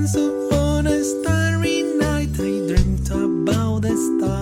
once upon a starry night I dreamt about the stars.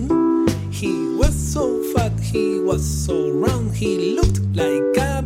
moon. He was so fat, he was so round, he looked like a